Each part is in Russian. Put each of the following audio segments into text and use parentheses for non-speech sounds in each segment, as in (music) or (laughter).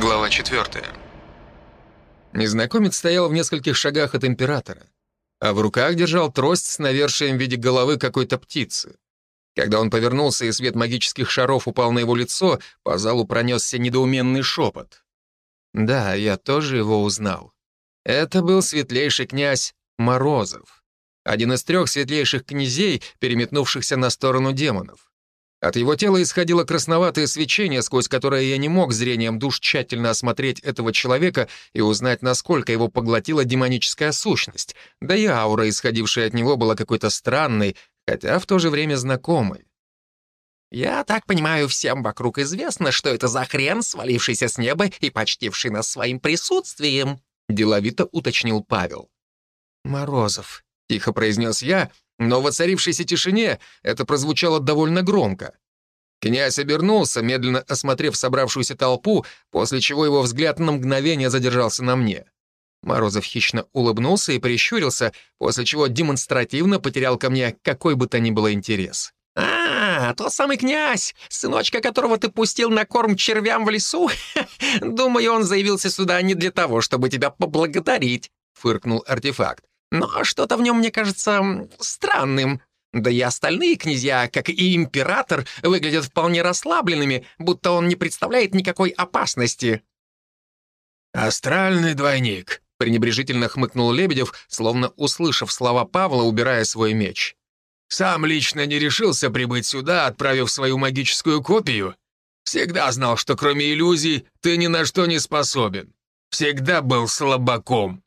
Глава 4. Незнакомец стоял в нескольких шагах от императора, а в руках держал трость с навершием в виде головы какой-то птицы. Когда он повернулся и свет магических шаров упал на его лицо, по залу пронесся недоуменный шепот. Да, я тоже его узнал. Это был светлейший князь Морозов, один из трех светлейших князей, переметнувшихся на сторону демонов. От его тела исходило красноватое свечение, сквозь которое я не мог зрением душ тщательно осмотреть этого человека и узнать, насколько его поглотила демоническая сущность. Да и аура, исходившая от него, была какой-то странной, хотя в то же время знакомой. «Я так понимаю, всем вокруг известно, что это за хрен, свалившийся с неба и почтивший нас своим присутствием», — деловито уточнил Павел. «Морозов», — тихо произнес я, но в воцарившейся тишине это прозвучало довольно громко. Князь обернулся, медленно осмотрев собравшуюся толпу, после чего его взгляд на мгновение задержался на мне. Морозов хищно улыбнулся и прищурился, после чего демонстративно потерял ко мне какой бы то ни было интерес. «А, тот самый князь, сыночка которого ты пустил на корм червям в лесу? (laughs) Думаю, он заявился сюда не для того, чтобы тебя поблагодарить», — фыркнул артефакт. Но что-то в нем мне кажется странным. Да и остальные князья, как и император, выглядят вполне расслабленными, будто он не представляет никакой опасности». «Астральный двойник», — пренебрежительно хмыкнул Лебедев, словно услышав слова Павла, убирая свой меч. «Сам лично не решился прибыть сюда, отправив свою магическую копию. Всегда знал, что кроме иллюзий ты ни на что не способен. Всегда был слабаком.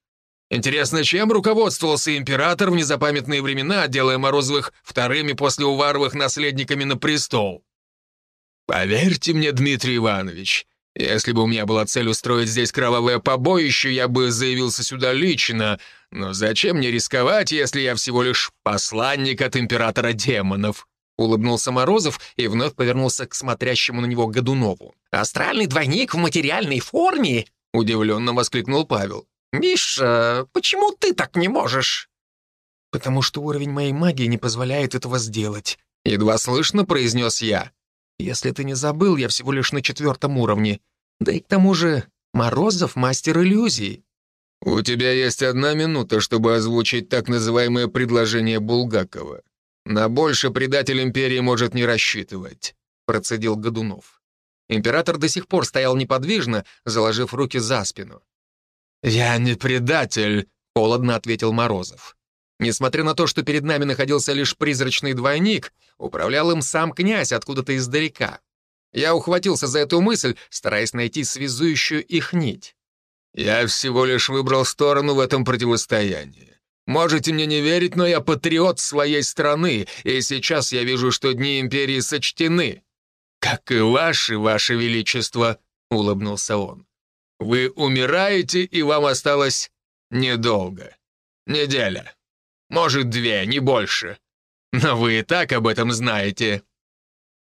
Интересно, чем руководствовался император в незапамятные времена, делая Морозовых вторыми после Уваровых наследниками на престол? Поверьте мне, Дмитрий Иванович, если бы у меня была цель устроить здесь кровавое побоище, я бы заявился сюда лично, но зачем мне рисковать, если я всего лишь посланник от императора демонов?» Улыбнулся Морозов и вновь повернулся к смотрящему на него Годунову. «Астральный двойник в материальной форме?» — удивленно воскликнул Павел. «Миша, почему ты так не можешь?» «Потому что уровень моей магии не позволяет этого сделать», — едва слышно произнес я. «Если ты не забыл, я всего лишь на четвертом уровне. Да и к тому же Морозов — мастер иллюзий». «У тебя есть одна минута, чтобы озвучить так называемое предложение Булгакова. На больше предатель империи может не рассчитывать», — процедил Годунов. Император до сих пор стоял неподвижно, заложив руки за спину. «Я не предатель», — холодно ответил Морозов. Несмотря на то, что перед нами находился лишь призрачный двойник, управлял им сам князь откуда-то издалека. Я ухватился за эту мысль, стараясь найти связующую их нить. «Я всего лишь выбрал сторону в этом противостоянии. Можете мне не верить, но я патриот своей страны, и сейчас я вижу, что дни империи сочтены. Как и ваши, ваше величество», — улыбнулся он. Вы умираете, и вам осталось недолго. Неделя. Может, две, не больше. Но вы и так об этом знаете».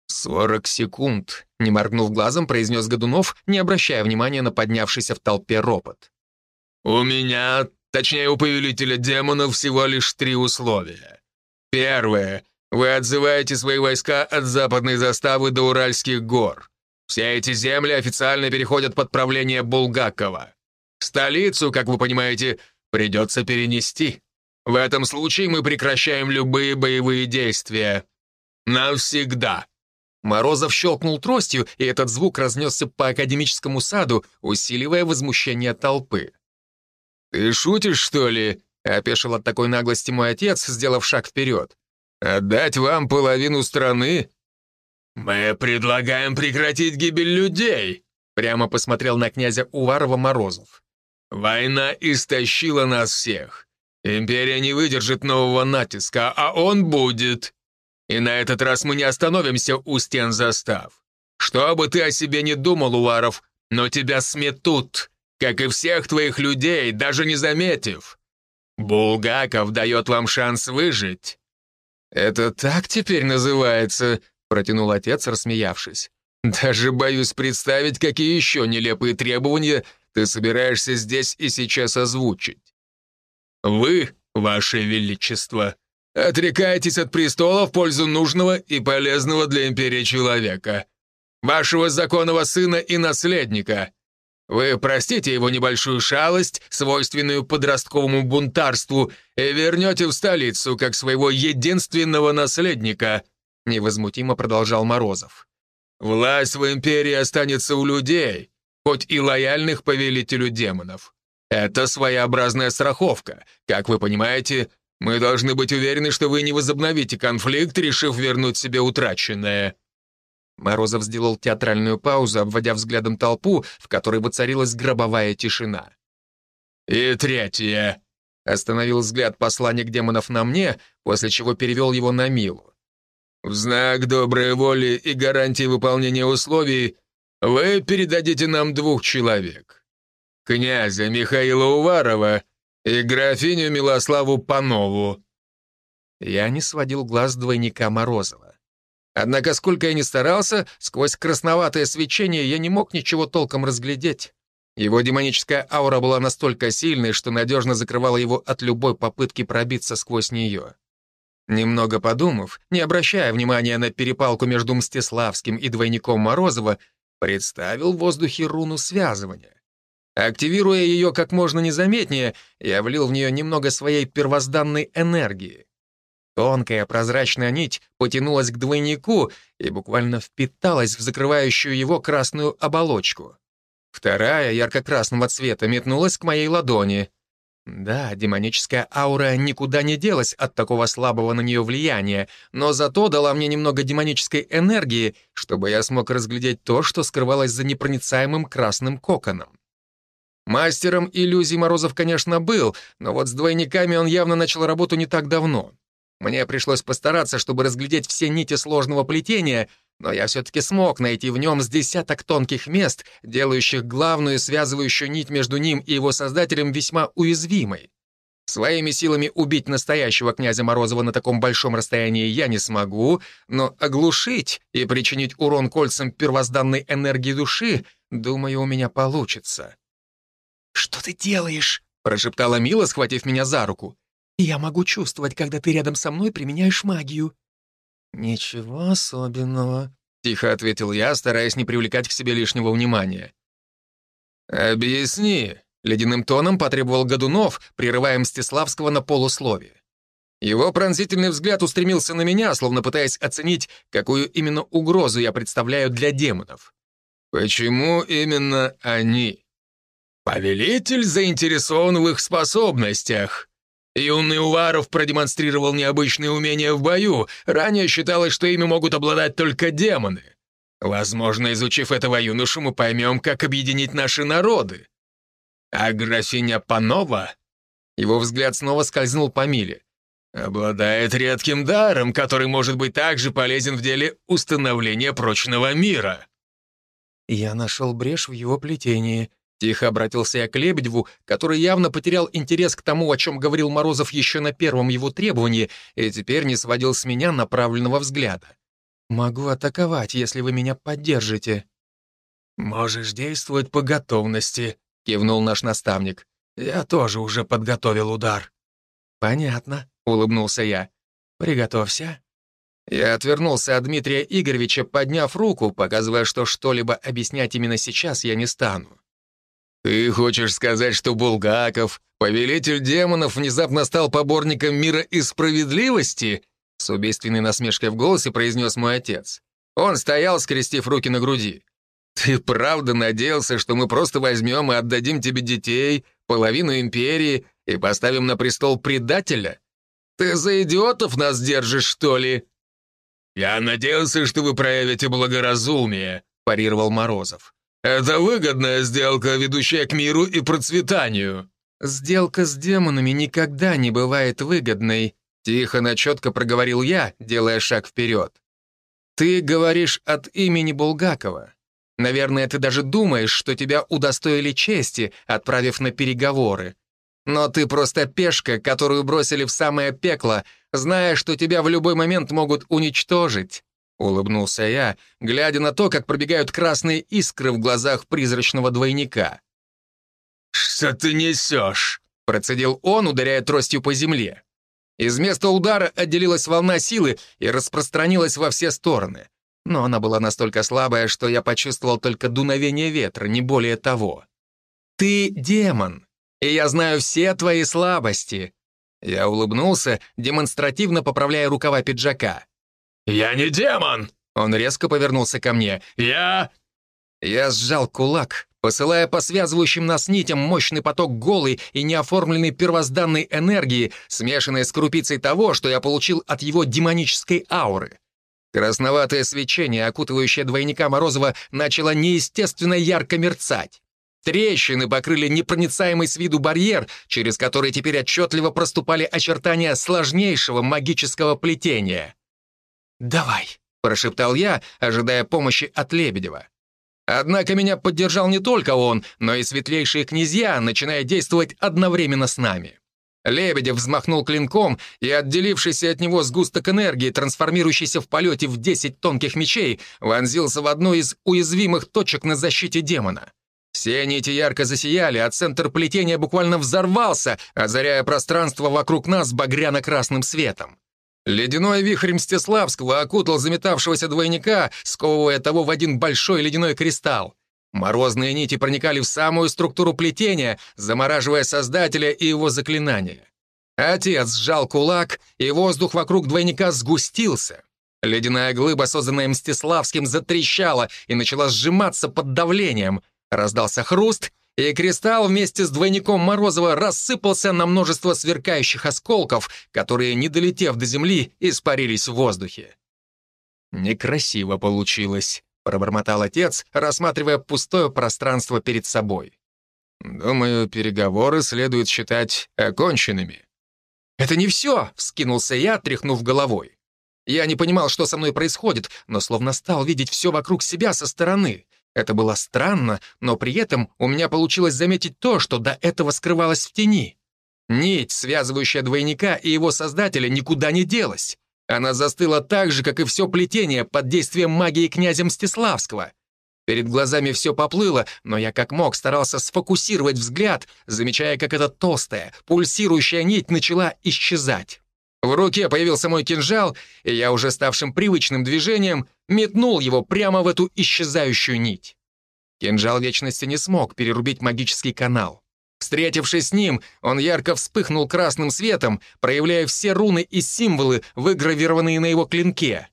«Сорок секунд», — не моргнув глазом, произнес Годунов, не обращая внимания на поднявшийся в толпе ропот. «У меня, точнее, у повелителя демонов, всего лишь три условия. Первое. Вы отзываете свои войска от западной заставы до Уральских гор. Все эти земли официально переходят под правление Булгакова. Столицу, как вы понимаете, придется перенести. В этом случае мы прекращаем любые боевые действия. Навсегда». Морозов щелкнул тростью, и этот звук разнесся по академическому саду, усиливая возмущение толпы. «Ты шутишь, что ли?» — опешил от такой наглости мой отец, сделав шаг вперед. «Отдать вам половину страны? «Мы предлагаем прекратить гибель людей», — прямо посмотрел на князя Уварова Морозов. «Война истощила нас всех. Империя не выдержит нового натиска, а он будет. И на этот раз мы не остановимся у стен застав. Что бы ты о себе не думал, Уваров, но тебя сметут, как и всех твоих людей, даже не заметив. Булгаков дает вам шанс выжить». «Это так теперь называется?» — протянул отец, рассмеявшись. «Даже боюсь представить, какие еще нелепые требования ты собираешься здесь и сейчас озвучить. Вы, ваше величество, отрекаетесь от престола в пользу нужного и полезного для империи человека, вашего законного сына и наследника, Вы простите его небольшую шалость, свойственную подростковому бунтарству, и вернете в столицу как своего единственного наследника», — невозмутимо продолжал Морозов. «Власть в империи останется у людей, хоть и лояльных повелителю демонов. Это своеобразная страховка. Как вы понимаете, мы должны быть уверены, что вы не возобновите конфликт, решив вернуть себе утраченное». Морозов сделал театральную паузу, обводя взглядом толпу, в которой воцарилась гробовая тишина. «И третье», — остановил взгляд посланник демонов на мне, после чего перевел его на Милу. «В знак доброй воли и гарантии выполнения условий вы передадите нам двух человек. Князя Михаила Уварова и графиню Милославу Панову». Я не сводил глаз двойника Морозова. Однако, сколько я ни старался, сквозь красноватое свечение я не мог ничего толком разглядеть. Его демоническая аура была настолько сильной, что надежно закрывала его от любой попытки пробиться сквозь нее. Немного подумав, не обращая внимания на перепалку между Мстиславским и двойником Морозова, представил в воздухе руну связывания. Активируя ее как можно незаметнее, я влил в нее немного своей первозданной энергии. Тонкая прозрачная нить потянулась к двойнику и буквально впиталась в закрывающую его красную оболочку. Вторая, ярко-красного цвета, метнулась к моей ладони. Да, демоническая аура никуда не делась от такого слабого на нее влияния, но зато дала мне немного демонической энергии, чтобы я смог разглядеть то, что скрывалось за непроницаемым красным коконом. Мастером иллюзий Морозов, конечно, был, но вот с двойниками он явно начал работу не так давно. Мне пришлось постараться, чтобы разглядеть все нити сложного плетения, но я все-таки смог найти в нем с десяток тонких мест, делающих главную связывающую нить между ним и его создателем весьма уязвимой. Своими силами убить настоящего князя Морозова на таком большом расстоянии я не смогу, но оглушить и причинить урон кольцам первозданной энергии души, думаю, у меня получится. «Что ты делаешь?» — прошептала Мила, схватив меня за руку. Я могу чувствовать, когда ты рядом со мной применяешь магию». «Ничего особенного», — тихо ответил я, стараясь не привлекать к себе лишнего внимания. «Объясни», — ледяным тоном потребовал Годунов, прерывая Мстиславского на полусловие. Его пронзительный взгляд устремился на меня, словно пытаясь оценить, какую именно угрозу я представляю для демонов. «Почему именно они?» «Повелитель заинтересован в их способностях», Юный Уваров продемонстрировал необычные умения в бою. Ранее считалось, что ими могут обладать только демоны. Возможно, изучив этого юношу, мы поймем, как объединить наши народы. А графиня Панова... Его взгляд снова скользнул по Миле. Обладает редким даром, который может быть также полезен в деле установления прочного мира. Я нашел брешь в его плетении, Тихо обратился я к Лебедеву, который явно потерял интерес к тому, о чем говорил Морозов еще на первом его требовании, и теперь не сводил с меня направленного взгляда. «Могу атаковать, если вы меня поддержите». «Можешь действовать по готовности», — кивнул наш наставник. «Я тоже уже подготовил удар». «Понятно», — улыбнулся я. «Приготовься». Я отвернулся от Дмитрия Игоревича, подняв руку, показывая, что что-либо объяснять именно сейчас я не стану. «Ты хочешь сказать, что Булгаков, повелитель демонов, внезапно стал поборником мира и справедливости?» С убийственной насмешкой в голосе произнес мой отец. Он стоял, скрестив руки на груди. «Ты правда надеялся, что мы просто возьмем и отдадим тебе детей, половину империи и поставим на престол предателя? Ты за идиотов нас держишь, что ли?» «Я надеялся, что вы проявите благоразумие», — парировал Морозов. Это выгодная сделка, ведущая к миру и процветанию». «Сделка с демонами никогда не бывает выгодной», тихо, но четко проговорил я, делая шаг вперед. «Ты говоришь от имени Булгакова. Наверное, ты даже думаешь, что тебя удостоили чести, отправив на переговоры. Но ты просто пешка, которую бросили в самое пекло, зная, что тебя в любой момент могут уничтожить. Улыбнулся я, глядя на то, как пробегают красные искры в глазах призрачного двойника. «Что ты несешь?» — процедил он, ударяя тростью по земле. Из места удара отделилась волна силы и распространилась во все стороны. Но она была настолько слабая, что я почувствовал только дуновение ветра, не более того. Ты демон, и я знаю все твои слабости». Я улыбнулся, демонстративно поправляя рукава пиджака. «Я не демон!» Он резко повернулся ко мне. «Я...» Я сжал кулак, посылая по связывающим нас нитям мощный поток голой и неоформленной первозданной энергии, смешанной с крупицей того, что я получил от его демонической ауры. Красноватое свечение, окутывающее двойника Морозова, начало неестественно ярко мерцать. Трещины покрыли непроницаемый с виду барьер, через который теперь отчетливо проступали очертания сложнейшего магического плетения. «Давай», — прошептал я, ожидая помощи от Лебедева. Однако меня поддержал не только он, но и светлейшие князья, начиная действовать одновременно с нами. Лебедев взмахнул клинком, и отделившийся от него сгусток энергии, трансформирующийся в полете в 10 тонких мечей, вонзился в одну из уязвимых точек на защите демона. Все нити ярко засияли, а центр плетения буквально взорвался, озаряя пространство вокруг нас багряно-красным светом. Ледяной вихрь Мстиславского окутал заметавшегося двойника, сковывая того в один большой ледяной кристалл. Морозные нити проникали в самую структуру плетения, замораживая Создателя и его заклинания. Отец сжал кулак, и воздух вокруг двойника сгустился. Ледяная глыба, созданная Мстиславским, затрещала и начала сжиматься под давлением. Раздался хруст, и кристалл вместе с двойником Морозова рассыпался на множество сверкающих осколков, которые, не долетев до земли, испарились в воздухе. «Некрасиво получилось», — пробормотал отец, рассматривая пустое пространство перед собой. «Думаю, переговоры следует считать оконченными». «Это не все!» — вскинулся я, тряхнув головой. Я не понимал, что со мной происходит, но словно стал видеть все вокруг себя со стороны. Это было странно, но при этом у меня получилось заметить то, что до этого скрывалось в тени. Нить, связывающая двойника и его создателя, никуда не делась. Она застыла так же, как и все плетение под действием магии князя Мстиславского. Перед глазами все поплыло, но я как мог старался сфокусировать взгляд, замечая, как эта толстая, пульсирующая нить начала исчезать. В руке появился мой кинжал, и я уже ставшим привычным движением метнул его прямо в эту исчезающую нить. Кинжал Вечности не смог перерубить магический канал. Встретившись с ним, он ярко вспыхнул красным светом, проявляя все руны и символы, выгравированные на его клинке.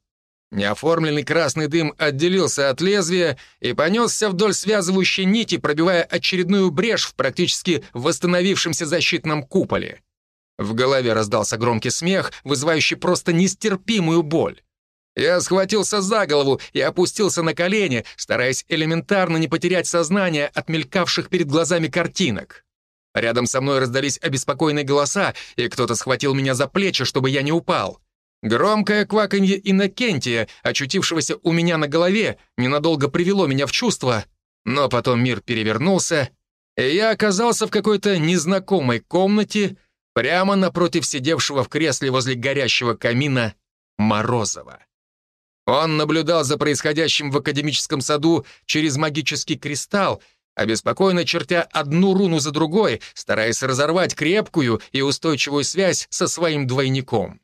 Неоформленный красный дым отделился от лезвия и понесся вдоль связывающей нити, пробивая очередную брешь в практически восстановившемся защитном куполе. В голове раздался громкий смех, вызывающий просто нестерпимую боль. Я схватился за голову и опустился на колени, стараясь элементарно не потерять сознание от мелькавших перед глазами картинок. Рядом со мной раздались обеспокоенные голоса, и кто-то схватил меня за плечи, чтобы я не упал. Громкое кваканье Иннокентия, очутившегося у меня на голове, ненадолго привело меня в чувство, но потом мир перевернулся, и я оказался в какой-то незнакомой комнате, прямо напротив сидевшего в кресле возле горящего камина Морозова. Он наблюдал за происходящим в академическом саду через магический кристалл, обеспокоенно чертя одну руну за другой, стараясь разорвать крепкую и устойчивую связь со своим двойником.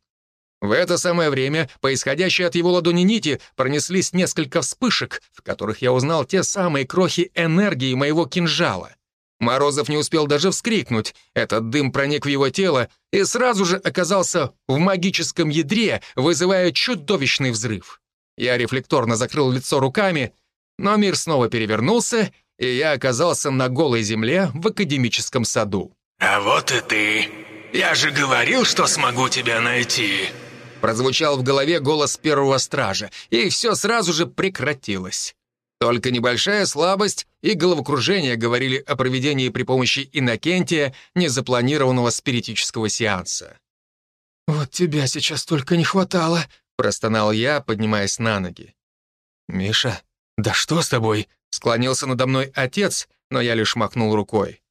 В это самое время по исходящей от его ладони нити пронеслись несколько вспышек, в которых я узнал те самые крохи энергии моего кинжала. Морозов не успел даже вскрикнуть. Этот дым проник в его тело и сразу же оказался в магическом ядре, вызывая чудовищный взрыв. Я рефлекторно закрыл лицо руками, но мир снова перевернулся, и я оказался на голой земле в академическом саду. «А вот и ты. Я же говорил, что смогу тебя найти». Прозвучал в голове голос первого стража, и все сразу же прекратилось. Только небольшая слабость и головокружение говорили о проведении при помощи Иннокентия незапланированного спиритического сеанса. «Вот тебя сейчас только не хватало», Простонал я, поднимаясь на ноги. «Миша, да что с тобой?» Склонился надо мной отец, но я лишь махнул рукой.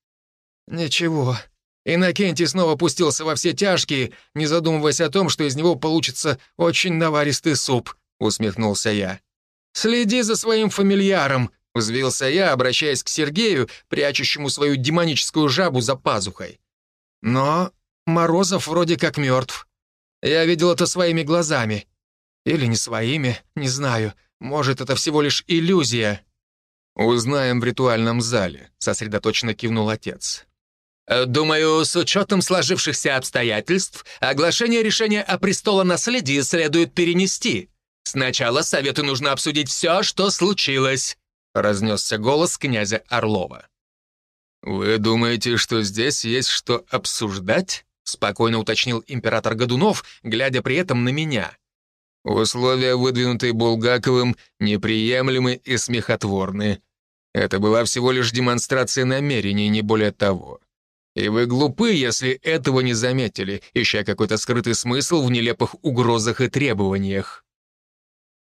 «Ничего». Иннокентий снова пустился во все тяжкие, не задумываясь о том, что из него получится очень наваристый суп, усмехнулся я. «Следи за своим фамильяром», — взвился я, обращаясь к Сергею, прячущему свою демоническую жабу за пазухой. «Но Морозов вроде как мертв. Я видел это своими глазами. Или не своими, не знаю. Может, это всего лишь иллюзия». «Узнаем в ритуальном зале», — сосредоточенно кивнул отец. Э, «Думаю, с учетом сложившихся обстоятельств, оглашение решения о престолонаследии следует перенести. Сначала совету нужно обсудить все, что случилось», — разнесся голос князя Орлова. «Вы думаете, что здесь есть что обсуждать?» — спокойно уточнил император Годунов, глядя при этом на меня. Условия, выдвинутые Булгаковым, неприемлемы и смехотворны. Это была всего лишь демонстрация намерений, не более того. И вы глупы, если этого не заметили, ища какой-то скрытый смысл в нелепых угрозах и требованиях.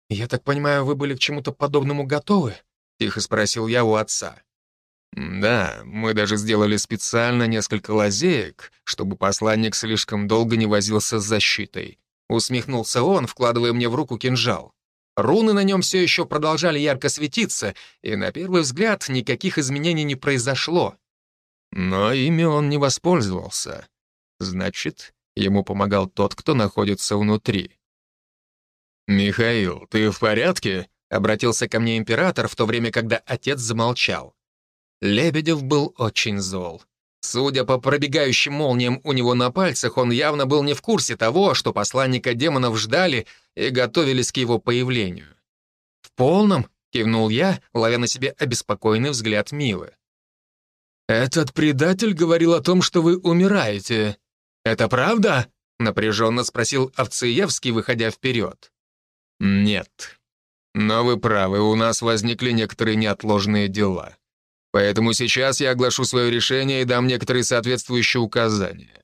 «Я так понимаю, вы были к чему-то подобному готовы?» — тихо спросил я у отца. «Да, мы даже сделали специально несколько лазеек, чтобы посланник слишком долго не возился с защитой», Усмехнулся он, вкладывая мне в руку кинжал. Руны на нем все еще продолжали ярко светиться, и на первый взгляд никаких изменений не произошло. Но ими он не воспользовался. Значит, ему помогал тот, кто находится внутри. «Михаил, ты в порядке?» — обратился ко мне император, в то время, когда отец замолчал. Лебедев был очень зол. Судя по пробегающим молниям у него на пальцах, он явно был не в курсе того, что посланника демонов ждали и готовились к его появлению. «В полном?» — кивнул я, ловя на себе обеспокоенный взгляд Милы. «Этот предатель говорил о том, что вы умираете. Это правда?» — напряженно спросил Овцеевский, выходя вперед. «Нет. Но вы правы, у нас возникли некоторые неотложные дела. Поэтому сейчас я оглашу свое решение и дам некоторые соответствующие указания.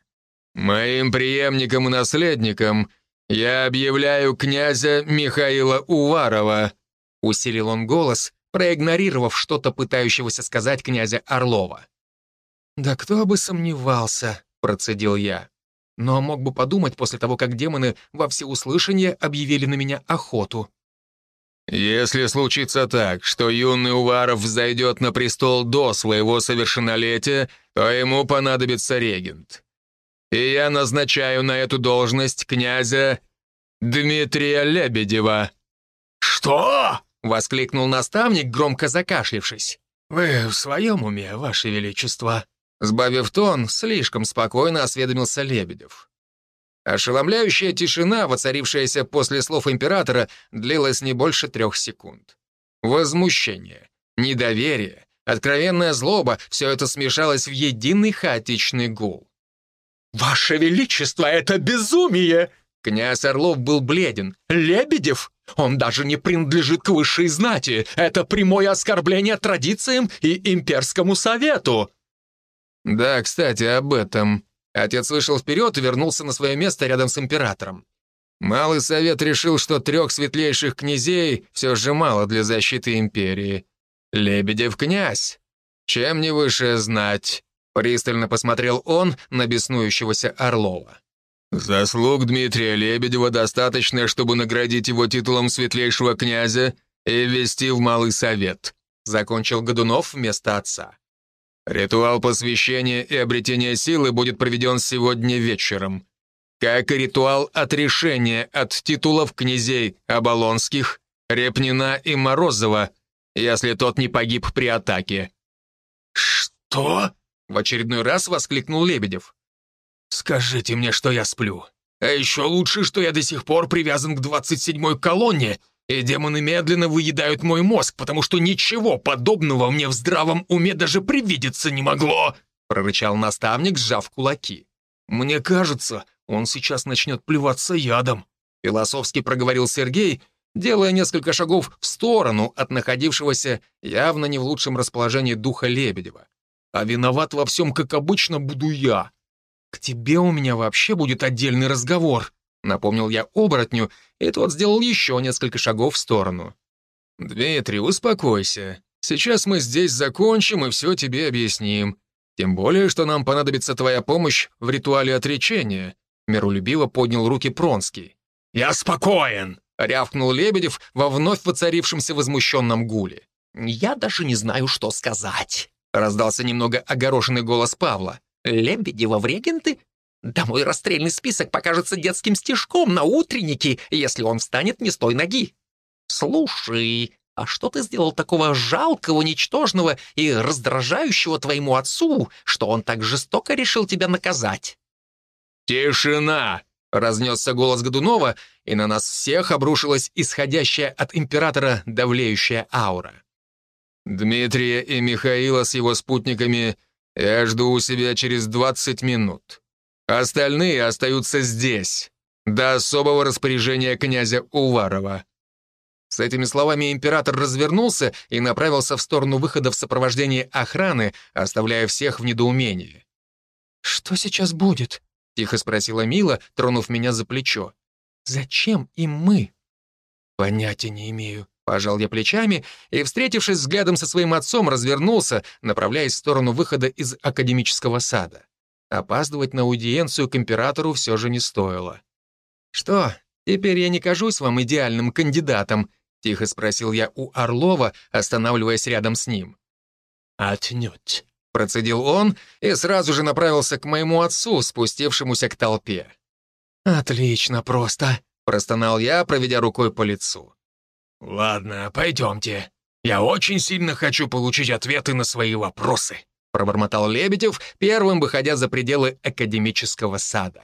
Моим преемником и наследником я объявляю князя Михаила Уварова», усилил он голос, проигнорировав что-то пытающегося сказать князя Орлова. «Да кто бы сомневался», — процедил я. «Но мог бы подумать после того, как демоны во всеуслышание объявили на меня охоту». Если случится так, что юный Уваров взойдет на престол до своего совершеннолетия, то ему понадобится регент. И я назначаю на эту должность князя Дмитрия Лебедева». «Что?» — воскликнул наставник, громко закашлившись. «Вы в своем уме, Ваше Величество?» Сбавив тон, слишком спокойно осведомился Лебедев. Ошеломляющая тишина, воцарившаяся после слов императора, длилась не больше трех секунд. Возмущение, недоверие, откровенная злоба — все это смешалось в единый хаотичный гул. «Ваше Величество, это безумие!» Князь Орлов был бледен. «Лебедев? Он даже не принадлежит к высшей знати. Это прямое оскорбление традициям и имперскому совету». «Да, кстати, об этом», Отец вышел вперед и вернулся на свое место рядом с императором. Малый совет решил, что трех светлейших князей все же мало для защиты империи. Лебедев князь. Чем не выше знать? Пристально посмотрел он на беснующегося Орлова. «Заслуг Дмитрия Лебедева достаточно, чтобы наградить его титулом светлейшего князя и ввести в Малый Совет», закончил Годунов вместо отца. Ритуал посвящения и обретения силы будет проведен сегодня вечером. Как и ритуал отрешения от титулов князей Оболонских, Репнина и Морозова, если тот не погиб при атаке. «Что?» — в очередной раз воскликнул Лебедев. «Скажите мне, что я сплю. А еще лучше, что я до сих пор привязан к 27-й колонне и демоны медленно выедают мой мозг, потому что ничего подобного мне в здравом уме даже привидеться не могло!» прорычал наставник, сжав кулаки. «Мне кажется, он сейчас начнет плеваться ядом», философски проговорил Сергей, делая несколько шагов в сторону от находившегося явно не в лучшем расположении духа Лебедева. «А виноват во всем, как обычно, буду я. К тебе у меня вообще будет отдельный разговор», Напомнил я оборотню, и тот сделал еще несколько шагов в сторону. «Дмитрий, успокойся. Сейчас мы здесь закончим и все тебе объясним. Тем более, что нам понадобится твоя помощь в ритуале отречения», миролюбиво поднял руки Пронский. «Я спокоен!» — рявкнул Лебедев во вновь воцарившемся возмущенном гуле. «Я даже не знаю, что сказать», — раздался немного огорошенный голос Павла. «Лебедева в регенты? Да мой расстрельный список покажется детским стишком на утреннике, если он встанет не с той ноги. Слушай, А что ты сделал такого жалкого, ничтожного и раздражающего твоему отцу, что он так жестоко решил тебя наказать?» «Тишина!» — разнесся голос Годунова, и на нас всех обрушилась исходящая от императора давлеющая аура. «Дмитрия и Михаила с его спутниками я жду у себя через 20 минут. Остальные остаются здесь, до особого распоряжения князя Уварова». С этими словами император развернулся и направился в сторону выхода в сопровождении охраны, оставляя всех в недоумении. «Что сейчас будет?» — тихо спросила Мила, тронув меня за плечо. «Зачем им мы?» «Понятия не имею», — пожал я плечами и, встретившись взглядом со своим отцом, развернулся, направляясь в сторону выхода из академического сада. Опаздывать на аудиенцию к императору все же не стоило. «Что, теперь я не кажусь вам идеальным кандидатом?» — тихо спросил я у Орлова, останавливаясь рядом с ним. «Отнюдь», — процедил он и сразу же направился к моему отцу, спустившемуся к толпе. «Отлично просто», — простонал я, проведя рукой по лицу. «Ладно, пойдемте. Я очень сильно хочу получить ответы на свои вопросы», пробормотал Лебедев, первым выходя за пределы академического сада.